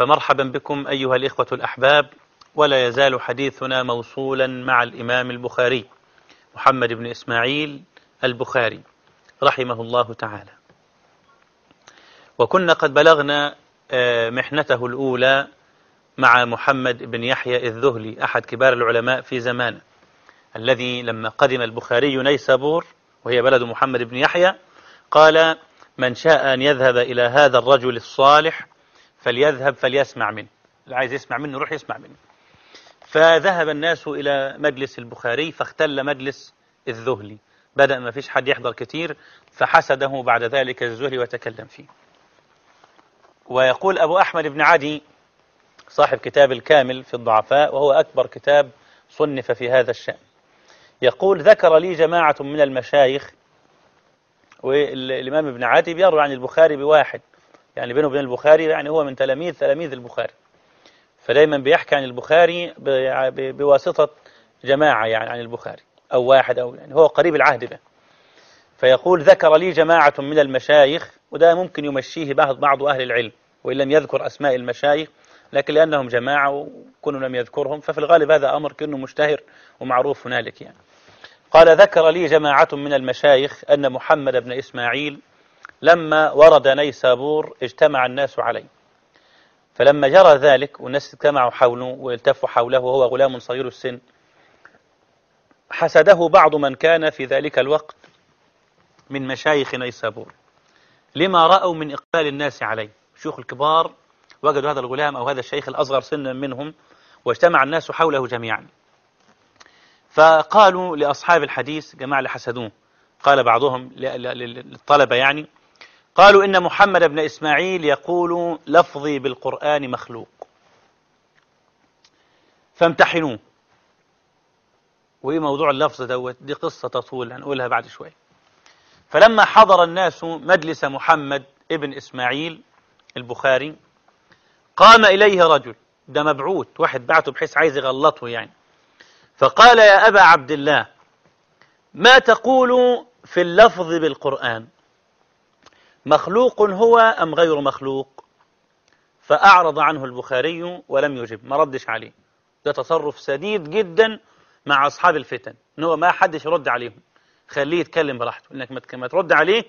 فمرحبا بكم أيها الإخوة الأحباب ولا يزال حديثنا موصولا مع الإمام البخاري محمد بن إسماعيل البخاري رحمه الله تعالى. وكنا قد بلغنا محنته الأولى مع محمد بن يحيى الذهلي أحد كبار العلماء في زمانه الذي لما قدم البخاري نيسابور وهي بلد محمد بن يحيى قال من شاء أن يذهب إلى هذا الرجل الصالح فليذهب فليسمع منه. اللي عايز يسمع منه يروح يسمع منه. فذهب الناس إلى مجلس البخاري فاختل مجلس الذهلي. بدأ ما فيش حد يحضر كتير فحسده بعد ذلك الزهري وتكلم فيه. ويقول أبو أحمد بن عدي صاحب كتاب الكامل في الضعفاء وهو أكبر كتاب صنف في هذا الشأن. يقول ذكر لي جماعة من المشايخ والإمام ابن عدي بيروي عن البخاري بواحد يعني بينه وبين البخاري يعني هو من تلاميذ تلاميذ البخاري. فدايما بيحكي عن البخاري بواسطة جماعة يعني عن البخاري أو واحد أو يعني هو قريب العهد به فيقول ذكر لي جماعة من المشايخ وده ممكن يمشيه بعض بعض أهل العلم وإن لم يذكر أسماء المشايخ لكن لأنهم جماعة وكونوا لم يذكرهم ففي الغالب هذا أمر كأنه مشتهر ومعروف هنالك يعني. قال ذكر لي جماعة من المشايخ أن محمد بن إسماعيل لما ورد نيسابور اجتمع الناس عليه. فلما جرى ذلك والناس اجتمعوا حوله والتفوا حوله وهو غلام صغير السن حسده بعض من كان في ذلك الوقت من مشايخ نيسابور. لما رأوا من إقبال الناس عليه شيوخ الكبار وجدوا هذا الغلام أو هذا الشيخ الأصغر سنا منهم واجتمع الناس حوله جميعا. فقالوا لأصحاب الحديث جماعة اللي حسدوه قال بعضهم للطلبة يعني قالوا إن محمد بن إسماعيل يقول لفظي بالقرآن مخلوق. فامتحنوه. وإيه موضوع اللفظ دوت؟ دي قصة تطول هنقولها بعد شوية. فلما حضر الناس مجلس محمد ابن إسماعيل البخاري قام إليه رجل ده مبعوث واحد بعته بحيث عايز يغلطه يعني. فقال يا أبا عبد الله ما تقول في اللفظ بالقرآن؟ مخلوق هو أم غير مخلوق؟ فأعرض عنه البخاري ولم يجب. ما ردش عليه. ده تصرف سديد جدا مع أصحاب الفتن. إن هو ما حدش يرد عليهم. خليه يتكلم براحته. إنك ما ترد عليه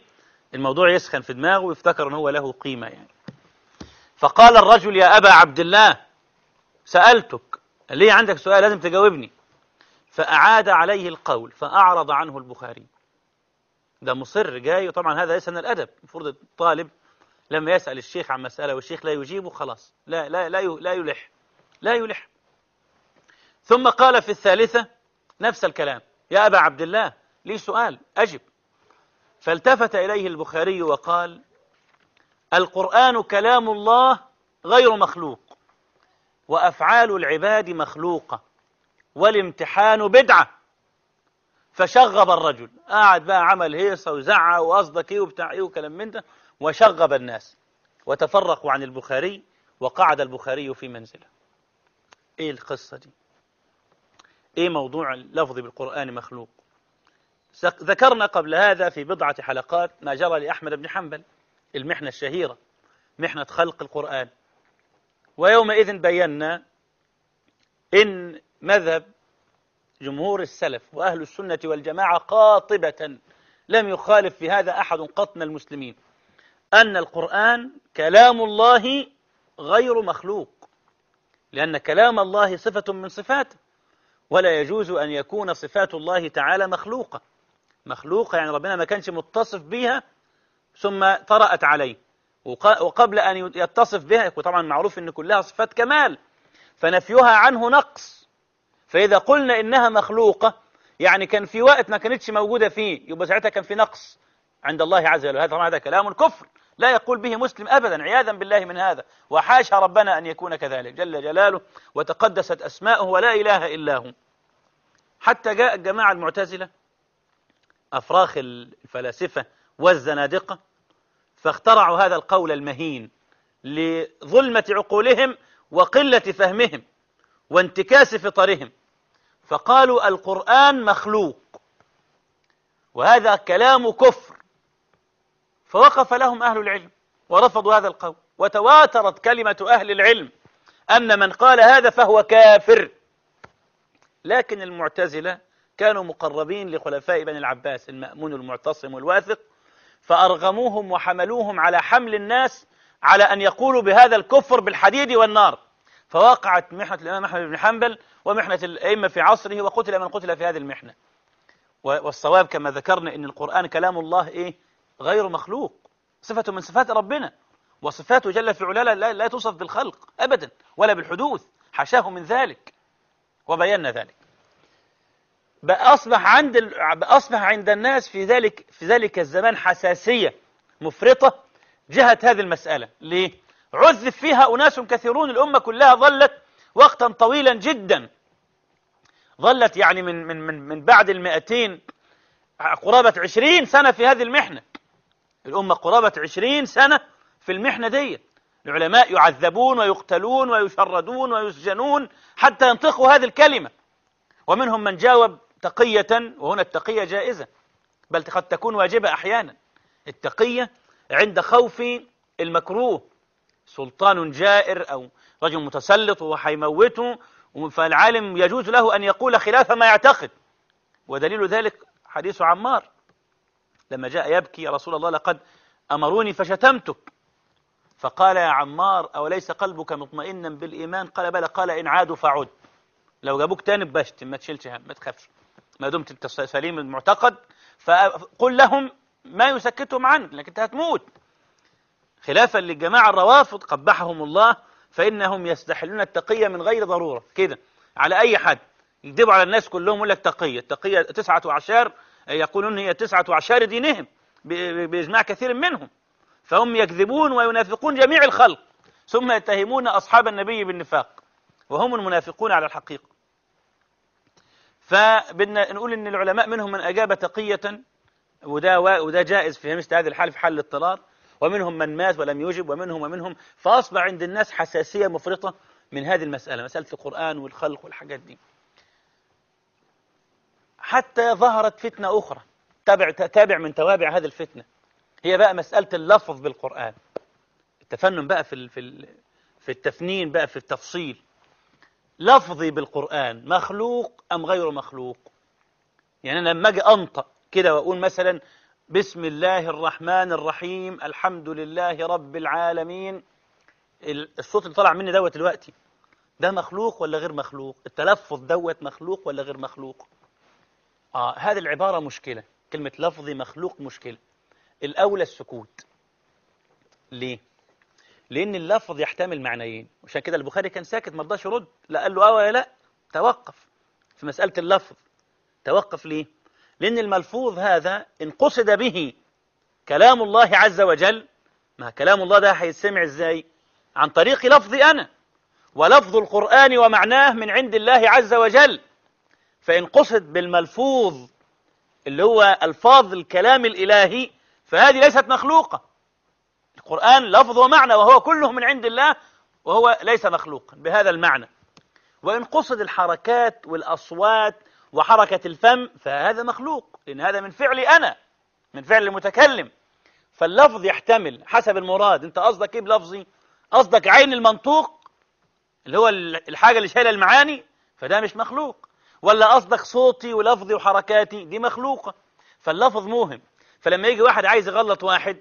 الموضوع يسخن في دماغه ويفتكر إن هو له قيمة يعني. فقال الرجل يا أبا عبد الله سألتك. ليه عندك سؤال؟ لازم تجاوبني. فأعاد عليه القول. فأعرض عنه البخاري. ده مصر جاي وطبعا هذا ليس من الأدب. المفروض الطالب لما يسأل الشيخ عن مسألة والشيخ لا يجيبه خلاص. لا لا لا لا يلح. لا يلح. ثم قال في الثالثة نفس الكلام. يا أبا عبد الله لي سؤال أجب. فالتفت إليه البخاري وقال القرآن كلام الله غير مخلوق وأفعال العباد مخلوقة والامتحان بدعة. فشغب الرجل. قاعد بقى عمل هيصة وزعة وقصدك إيه وبتاع إيه وكلام من ده وشغب الناس. وتفرقوا عن البخاري وقعد البخاري في منزله. إيه القصة دي؟ إيه موضوع اللفظ بالقرآن مخلوق؟ ذكرنا قبل هذا في بضعة حلقات ما جرى لأحمد بن حنبل المحنة الشهيرة محنة خلق القرآن. ويومئذ بينا إن مذهب جمهور السلف وأهل السنة والجماعة قاطبة لم يخالف في هذا أحد قط من المسلمين. أن القرآن كلام الله غير مخلوق لأن كلام الله صفة من صفاته ولا يجوز أن يكون صفات الله تعالى مخلوقة. مخلوقة يعني ربنا ما كانش متصف بها ثم طرأت عليه. وقبل أن يتصف بها طبعا معروف أن كلها صفات كمال فنفيها عنه نقص. فإذا قلنا إنها مخلوقة يعني كان في وقت ما كانتش موجودة فيه يبقى ساعتها كان في نقص عند الله عز وجل. هذا هذا كلام كفر. لا يقول به مسلم أبدا عياذا بالله من هذا. وحاشا ربنا أن يكون كذلك. جل جلاله وتقدست أسماؤه ولا إله إلا هو. حتى جاء الجماعة المعتزلة أفراخ الفلاسفة والزنادقة فاخترعوا هذا القول المهين لظلمة عقولهم وقلة فهمهم وانتكاس فطرهم. فقالوا القرآن مخلوق وهذا كلام كفر. فوقف لهم أهل العلم ورفضوا هذا القول وتواترت كلمة أهل العلم أن من قال هذا فهو كافر. لكن المعتزلة كانوا مقربين لخلفاء بني العباس المأمون المعتصم الواثق فأرغموهم وحملوهم على حمل الناس على أن يقولوا بهذا الكفر بالحديد والنار. فوقعت محنة الإمام أحمد بن حنبل ومحنة الأئمة في عصره وقتل من قتل في هذه المحنة. والصواب كما ذكرنا أن القرآن كلام الله إيه؟ غير مخلوق. صفة من صفات ربنا. وصفاته جل في علاه لا, لا توصف بالخلق أبدا ولا بالحدوث. حاشاه من ذلك. وبينا ذلك. أصبح عند أصبح عند الناس في ذلك في ذلك الزمان حساسية مفرطة. جهة هذه المسألة. ليه؟ عذب فيها أناس كثيرون الأمة كلها ظلت وقتا طويلا جدا. ظلت يعني من من من من بعد المئتين قرابة عشرين سنة في هذه المحنة. الأمة قرابة عشرين سنة في المحنة دي. العلماء يعذبون ويقتلون ويشردون ويسجنون حتى ينطقوا هذه الكلمة. ومنهم من جاوب تقية وهنا التقية جائزة. بل قد تكون واجبة أحيانا. التقية عند خوف المكروه. سلطان جائر أو رجل متسلط وحيموته فالعالم يجوز له أن يقول خلاف ما يعتقد. ودليل ذلك حديث عمار. لما جاء يبكي يا رسول الله لقد أمروني فشتمتك. فقال يا عمار أوليس قلبك مطمئنا بالإيمان؟ قال بلى. قال إن عادوا فعد. لو جابوك تاني بشتم ما تشيلش هم ما تخافش. ما دمت أنت سليم المعتقد فقل لهم ما يسكتهم عنك لكن أنت هتموت. خلافا للجماعة الروافض قبحهم الله فإنهم يستحلون التقية من غير ضرورة. كده. على أي حد. يكذبوا على الناس كلهم يقول لك تقية التقية تسعة عشر يقولون هي تسعة عشر دينهم بإجماع كثير منهم. فهم يكذبون وينافقون جميع الخلق. ثم يتهمون أصحاب النبي بالنفاق. وهم المنافقون على الحقيقة. فبدنا نقول إن العلماء منهم من أجاب تقية وده وده جائز في مثل هذه الحال في حال الاضطرار. ومنهم من مات ولم يجب ومنهم ومنهم. فأصبح عند الناس حساسية مفرطة من هذه المسألة مسألة القرآن والخلق والحاجات دي. حتى ظهرت فتنة أخرى. تابع تابع من توابع هذه الفتنة. هي بقى مسألة اللفظ بالقرآن. التفنن بقى في في في التفنين بقى في التفصيل. لفظي بالقرآن مخلوق أم غير مخلوق؟ يعني أنا لما أجي أنطق كده وأقول مثلا بسم الله الرحمن الرحيم الحمد لله رب العالمين الصوت اللي طلع مني دوت دلوقتي ده مخلوق ولا غير مخلوق؟ التلفظ دوت مخلوق ولا غير مخلوق؟ آه هذه العبارة مشكلة. كلمة لفظي مخلوق مشكلة. الأولى السكوت. ليه؟ لأن اللفظ يحتمل معنيين. عشان كده البخاري كان ساكت ما رضاش يرد. لا قال له آه ولا لا؟ توقف. في مسألة اللفظ. توقف ليه؟ لأن الملفوظ هذا إن قصد به كلام الله عز وجل ما كلام الله ده هيتسمع إزاي؟ عن طريق لفظي أنا ولفظ القرآن ومعناه من عند الله عز وجل. فإن قصد بالملفوظ اللي هو ألفاظ الكلام الإلهي فهذه ليست مخلوقة. القرآن لفظ ومعنى وهو كله من عند الله وهو ليس مخلوقا بهذا المعنى. وإن قصد الحركات والأصوات وحركة الفم فهذا مخلوق. لأن هذا من فعلي أنا من فعل المتكلم. فاللفظ يحتمل حسب المراد. أنت قصدك إيه بلفظي؟ قصدك عين المنطوق اللي هو الحاجة اللي شايلة المعاني فده مش مخلوق. ولا قصدك صوتي ولفظي وحركاتي؟ دي مخلوقة. فاللفظ موهم. فلما يجي واحد عايز يغلط واحد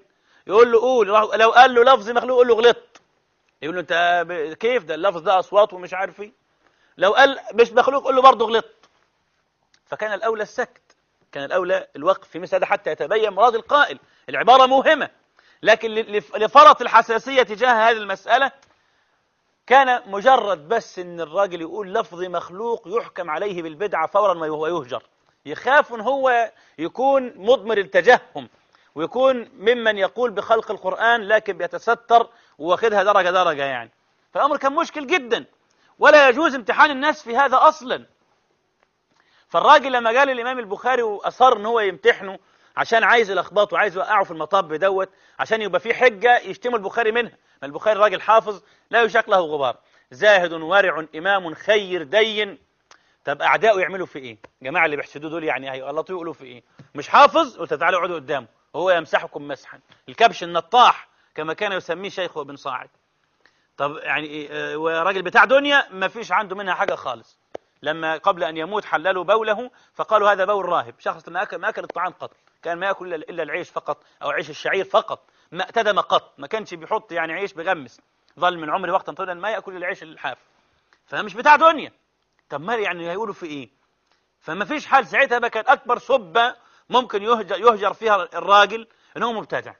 يقول له قول. لو قال له لفظ مخلوق يقول له غلطت. يقول له أنت كيف ده؟ اللفظ ده أصوات ومش عارف إيه. لو قال مش مخلوق قول له برضه غلطت. فكان الأولى السكت كان الأولى الوقف في مثل هذا حتى يتبين مراد القائل. العبارة مهمة لكن لفرط الحساسية تجاه هذه المسألة كان مجرد بس إن الراجل يقول لفظ مخلوق يحكم عليه بالبدعة فورا ويهجر. يخاف إن هو يكون مضمر التجهم ويكون ممن يقول بخلق القرآن لكن بيتستر واخدها درجة درجة يعني. فالأمر كان مشكل جدا ولا يجوز امتحان الناس في هذا أصلا. فالراجل لما قال الإمام البخاري وأصر إن هو يمتحنه عشان عايز الأخباط وعايز يوقعه في المطب دوت عشان يبقى في حجة يشتموا البخاري منها. ما البخاري راجل حافظ لا يشاق له غبار. زاهد ورع إمام خير دين. طب أعداؤه يعملوا في إيه؟ جماعة اللي بيحسدوا دول يعني هيغلطوا يقولوا في إيه؟ مش حافظ؟ قلت تعالوا اقعدوا قدامه. وهو يمسحكم مسحا. الكبش النطاح كما كان يسميه شيخه ابن صاعد. طب يعني إيه؟ وراجل بتاع دنيا ما فيش عنده منها حاجة خالص. لما قبل أن يموت حللوا بوله فقالوا هذا بول راهب. شخص ما أكل, ما أكل الطعام قط. كان ما يأكل إلا العيش فقط أو عيش الشعير فقط. ما اعتدم قط. ما كانش بيحط يعني عيش بغمس. ظل من عمري وقتا طويلا ما يأكل العيش الحاف. فمش بتاع دنيا. طب ما يعني هيقولوا في إيه؟ فما فيش حال ساعتها بقى كان أكبر سبة ممكن يهجر, يهجر فيها الراجل إن هو مبتدع.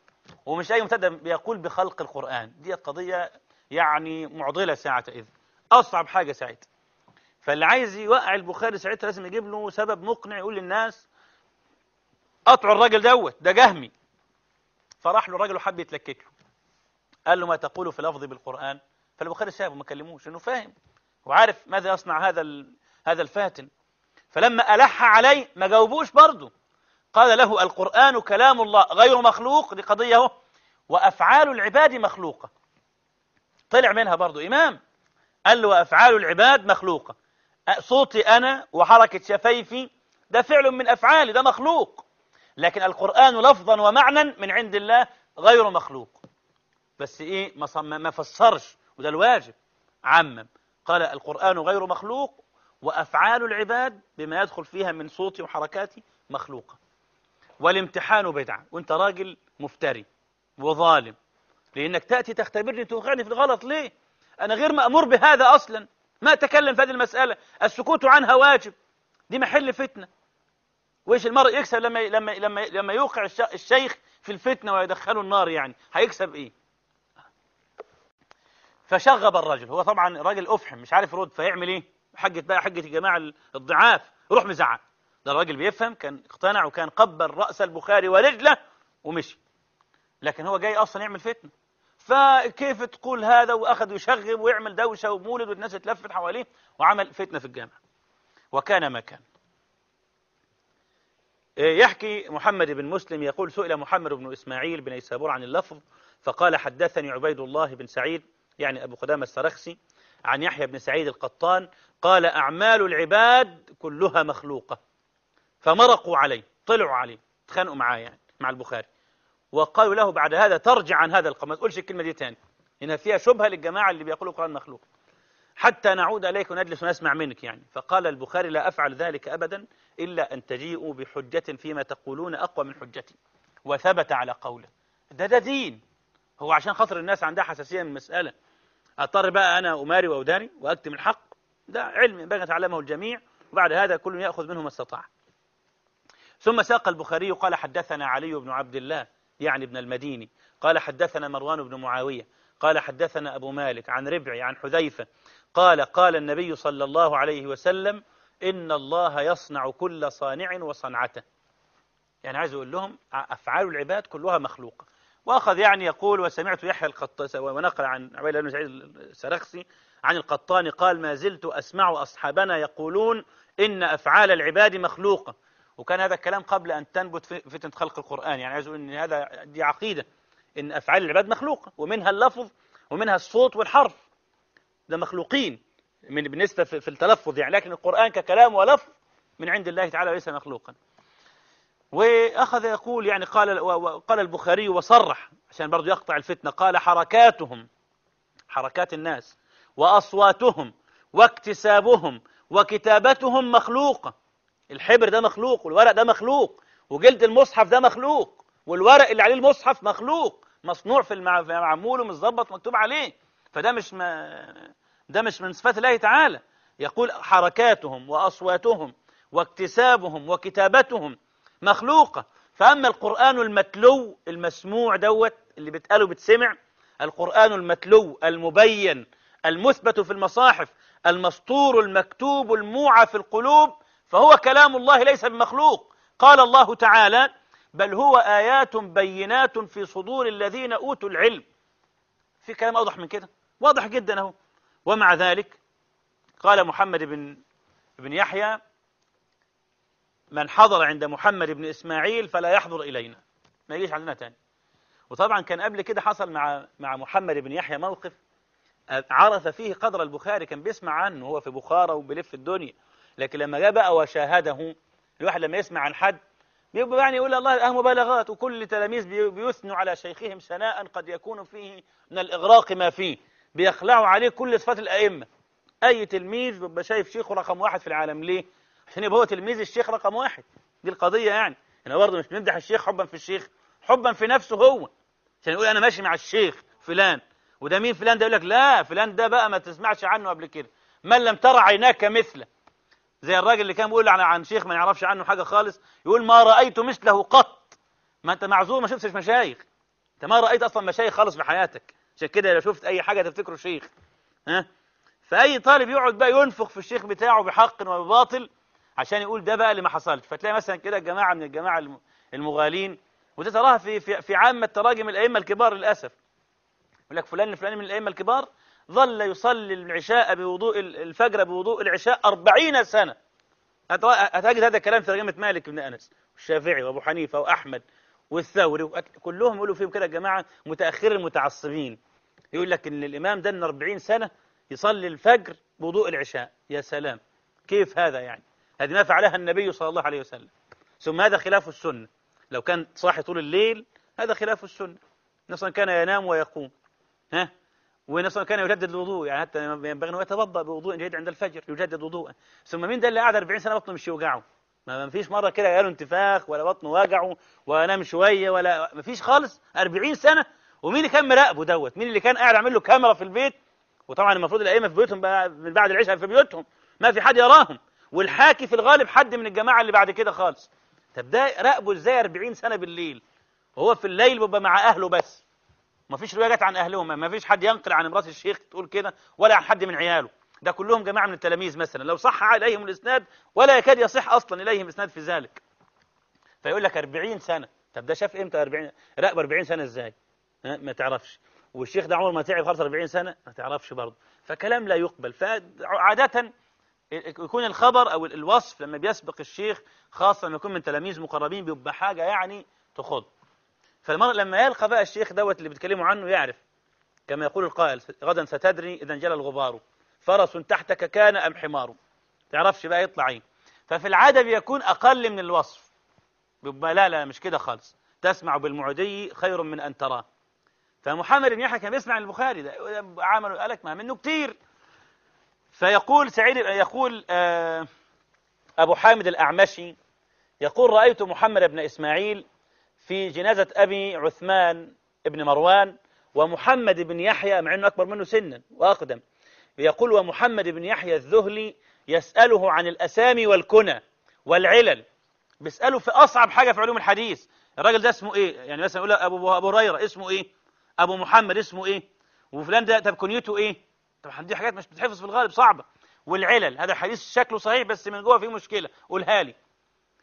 ومش أي مبتدع بيقول بخلق القرآن. دي قضية يعني معضلة ساعة إذ أصعب حاجة ساعتها فاللي عايز يوقع البخاري ساعتها لازم يجيب له سبب مقنع يقول للناس قطعوا الراجل دوت ده جهمي. فراح له الراجل وحب يتلكك له. قال له ما تقول في لفظي بالقرآن. فالبخاري سابه ما كلموش لأنه فاهم وعارف ماذا يصنع هذا هذا الفاتن. فلما ألح عليه ما جاوبوش برضه. قال له القرآن كلام الله غير مخلوق دي قضية أهو. وأفعال العباد مخلوقة. طلع منها برضه إمام. قال له وأفعال العباد مخلوقة. صوتي أنا وحركة شفايفي ده فعل من أفعالي ده مخلوق. لكن القرآن لفظا ومعنى من عند الله غير مخلوق. بس إيه ما فسرش وده الواجب. عمم. قال القرآن غير مخلوق وأفعال العباد بما يدخل فيها من صوتي وحركاتي مخلوقة. والامتحان بدعة. وأنت راجل مفتري وظالم. لأنك تأتي تختبرني توقعني في الغلط ليه؟ أنا غير مأمور بهذا أصلا. ما أتكلم في هذه المسألة. السكوت عنها واجب. دي محل فتنة. وإيش المرء يكسب لما لما لما لما يوقع الشيخ في الفتنة ويدخله النار يعني. هيكسب إيه؟ فشغب الرجل. هو طبعا راجل أفحم مش عارف يرد فيعمل إيه؟ حجة بقى حجة الجماعة الضعاف. روح مزعق. ده الراجل بيفهم كان اقتنع وكان قبل رأس البخاري ورجله ومشي. لكن هو جاي أصلا يعمل فتنة. فكيف تقول هذا وأخذ يشغب ويعمل دوشة ومولد والناس تلفت حواليه وعمل فتنة في الجامعة؟ وكان ما كان يحكي محمد بن مسلم يقول سئل محمد بن إسماعيل بن إسابور عن اللفظ فقال حدثني عبيد الله بن سعيد يعني أبو قدامة السرخسي عن يحيى بن سعيد القطان قال أعمال العباد كلها مخلوقة فمرقوا عليه طلعوا عليه تخانقوا معاه يعني مع البخاري. وقالوا له بعد هذا ترجع عن هذا القول. ما تقولش الكلمة دي تاني. إنها فيها شبهة للجماعة اللي بيقولوا القرآن مخلوق. حتى نعود إليك ونجلس ونسمع منك يعني. فقال البخاري لا أفعل ذلك أبدا إلا أن تجيئوا بحجة فيما تقولون أقوى من حجتي. وثبت على قوله. ده ده دين. هو عشان خاطر الناس عندها حساسية من المسألة أضطر بقى أنا أماري وأوداني وأكتم الحق؟ ده علم ينبغي أن يتعلمه الجميع. وبعد هذا كل يأخذ منه ما استطاع. ثم ساق البخاري قال حدثنا علي بن عبد الله. يعني ابن المديني. قال حدثنا مروان بن معاوية. قال حدثنا أبو مالك عن ربعي عن حذيفة. قال قال النبي صلى الله عليه وسلم إن الله يصنع كل صانع وصنعته. يعني عايز أقول لهم أفعال العباد كلها مخلوقة. وأخذ يعني يقول وسمعت يحيى القطان ونقل عن عبيد بن سعيد السرخسي عن القطان قال ما زلت أسمع أصحابنا يقولون إن أفعال العباد مخلوقة. وكان هذا الكلام قبل أن تنبت فتنة خلق القرآن. يعني عايز أقول إن هذا دي عقيدة. إن أفعال العباد مخلوقة ومنها اللفظ ومنها الصوت والحرف. ده مخلوقين. من بالنسبة في التلفظ يعني. لكن القرآن ككلام ولفظ من عند الله تعالى ليس مخلوقا. وأخذ يقول يعني قال قال البخاري وصرح عشان برضو يقطع الفتنة قال حركاتهم حركات الناس وأصواتهم واكتسابهم وكتابتهم مخلوقة. الحبر ده مخلوق والورق ده مخلوق وجلد المصحف ده مخلوق والورق اللي عليه المصحف مخلوق مصنوع في المعمول ومتظبط مكتوب عليه. فده مش ما ده مش من صفات الله تعالى. يقول حركاتهم وأصواتهم واكتسابهم وكتابتهم مخلوقة. فأما القرآن المتلو المسموع دوت اللي بتقاله بتسمع القرآن المتلو المبين المثبت في المصاحف المسطور المكتوب الموعى في القلوب فهو كلام الله ليس بمخلوق. قال الله تعالى بل هو آيات بينات في صدور الذين أوتوا العلم. في كلام أوضح من كده؟ واضح جدا أهو. ومع ذلك قال محمد بن بن يحيى من حضر عند محمد بن إسماعيل فلا يحضر إلينا. ما يجيش عندنا تاني. وطبعا كان قبل كده حصل مع مع محمد بن يحيى موقف عرف فيه قدر البخاري كان بيسمع عنه هو في بخارى وبيلف الدنيا. لكن لما جاء بقى وشاهده الواحد لما يسمع عن حد بيبقى يعني يقول الله أه مبالغات وكل تلاميذ بيثنوا على شيخهم ثناء قد يكون فيه من الإغراق ما فيه. بيخلعوا عليه كل صفات الأئمة. أي تلميذ بيبقى شايف شيخه رقم واحد في العالم ليه؟ عشان يبقى هو تلميذ الشيخ رقم واحد. دي القضية يعني. أنا برضه مش بنمدح الشيخ حبا في الشيخ حبا في نفسه هو. عشان يقول أنا ماشي مع الشيخ فلان. وده مين فلان؟ ده يقول لك لا فلان ده بقى ما تسمعش عنه قبل كده. من لم ترى عيناك مثله. زي الراجل اللي كان بيقول عن عن شيخ ما يعرفش عنه حاجة خالص يقول ما رأيت مثله قط. ما أنت معذور ما شفتش مشايخ. أنت ما رأيت أصلا مشايخ خالص في حياتك. عشان كده لو شفت أي حاجة تفتكره شيخ. ها؟ فأي طالب يقعد بقى ينفخ في الشيخ بتاعه بحق وبباطل عشان يقول ده بقى اللي ما حصلش. فتلاقي مثلا كده جماعة من الجماعة المغالين. وده تراها في في في عامة تراجم الأئمة الكبار للأسف. يقول لك فلان الفلاني من الأئمة الكبار ظل يصلي العشاء بوضوء الفجر بوضوء العشاء أربعين سنة. هتجد هذا الكلام في ترجمة مالك بن أنس والشافعي وأبو حنيفة وأحمد والثوري كلهم يقولوا فيهم كده يا جماعة متأخر المتعصبين يقول لك إن الإمام ده من 40 سنة يصلي الفجر بوضوء العشاء. يا سلام. كيف هذا يعني؟ هذه ما فعلها النبي صلى الله عليه وسلم. ثم هذا خلاف السنة. لو كان صاحي طول الليل هذا خلاف السنة. نصلا كان ينام ويقوم. ها؟ ونصلا كان يجدد الوضوء يعني حتى ينبغي انه يتوضا بوضوء جيد عند الفجر يجدد وضوءه. ثم مين ده اللي قاعد 40 سنة بطنه مش يوجعه. ما فيش مرة كده قالوا انتفاخ ولا بطنه وجعه وانام شوية ولا ما فيش خالص. 40 سنة. ومين اللي كان مراقبه دوت؟ مين اللي كان قاعد عامل له كاميرا في البيت؟ وطبعا المفروض الأئمة في بيوتهم بقى من بعد العشاء في بيوتهم. ما في حد يراهم. والحاكي في الغالب حد من الجماعة اللي بعد كده خالص. طب ده راقبه إزاي 40 سنة بالليل؟ وهو في الليل بيبقى مع أهله بس. ما فيش رواية جت عن أهلهم ما فيش حد ينقل عن امرأة الشيخ تقول كده ولا عن حد من عياله. ده كلهم جماعة من التلاميذ مثلا. لو صح اليهم الإسناد ولا يكاد يصح أصلا إليهم إسناد في ذلك. فيقول لك 40 سنة. طب ده شاف إمتى 40 راقب 40 سنة إزاي؟ ما تعرفش. والشيخ ده عمره ما تعب خالص 40 سنة؟ ما تعرفش برضه. فكلام لا يقبل. فعادة يكون الخبر أو الوصف لما بيسبق الشيخ خاصة لما يكون من تلاميذ مقربين بيبقى حاجة يعني تخض. فالمرء لما يلقى بقى الشيخ دوت اللي بيتكلموا عنه يعرف. كما يقول القائل غدا ستدري إذا انجلى الغبار. فرس تحتك كان أم حمار. تعرفش بقى يطلع إيه ففي العادة بيكون أقل من الوصف. بيبقى لا لا مش كده خالص. تسمع بالمعدي خير من أن تراه فمحمد بن يحيى كان بيسمع البخاري ده. عمله قال لك ما منه كتير. فيقول سعيد يقول آه أبو حامد الأعمشي يقول رأيت محمد بن إسماعيل في جنازة أبي عثمان بن مروان ومحمد بن يحيى مع أنه أكبر منه سنا وأقدم يقول ومحمد بن يحيى الذهلي يسأله عن الأسامي والكنى والعلل. بيسأله في أصعب حاجة في علوم الحديث. الراجل ده اسمه إيه؟ يعني مثلا يقول أبو أبو هريرة اسمه إيه؟ أبو محمد اسمه إيه؟ وفلان ده طب كنيته إيه؟ طبعا دي حاجات مش بتحفظ في الغالب صعبة. والعلل هذا الحديث شكله صحيح بس من جوه فيه مشكلة قولها لي.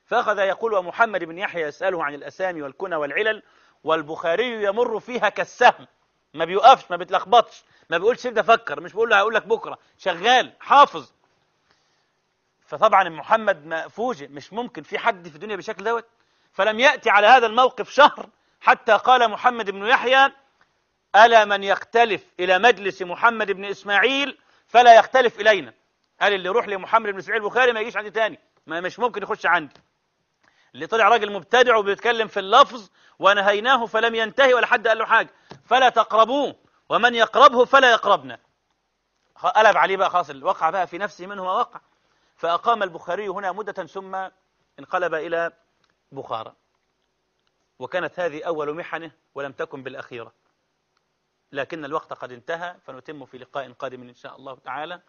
فأخذ يقول ومحمد بن يحيى يسأله عن الأسامي والكنى والعلل والبخاري يمر فيها كالسهم. ما بيوقفش ما بيتلخبطش ما بيقولش سيب ده فكر مش بيقول له هقول لك بكرة. شغال حافظ. فطبعا محمد ما فوجئ مش ممكن في حد في الدنيا بالشكل دوت. فلم يأتي على هذا الموقف شهر حتى قال محمد بن يحيى ألا من يختلف إلى مجلس محمد بن إسماعيل فلا يختلف إلينا. قال اللي يروح لمحمد بن إسماعيل البخاري ما يجيش عندي تاني. ما مش ممكن يخش عندي. اللي طلع راجل مبتدع وبيتكلم في اللفظ ونهيناه فلم ينتهي ولا حد قال له حاجة. فلا تقربوه ومن يقربه فلا يقربنا. قلب عليه بقى خلاص وقع بقى في نفسه منه ما وقع. فأقام البخاري هنا مدة ثم انقلب إلى بخارى. وكانت هذه أول محنة ولم تكن بالأخيرة. لكن الوقت قد انتهى فنتم في لقاء قادم إن شاء الله تعالى.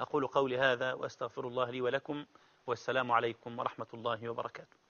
أقول قولي هذا وأستغفر الله لي ولكم والسلام عليكم ورحمة الله وبركاته.